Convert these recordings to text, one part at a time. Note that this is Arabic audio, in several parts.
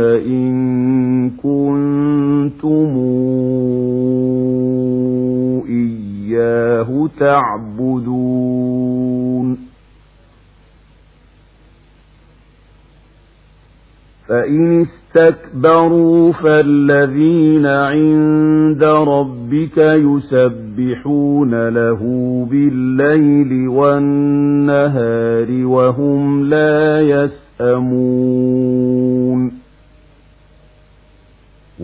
إن كنتم إياه تعبدون فإن استكبروا فالذين عند ربك يسبحون له بالليل والنهار وهم لا يسأمون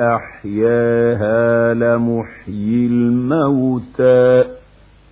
أحياها لمحيي الموتى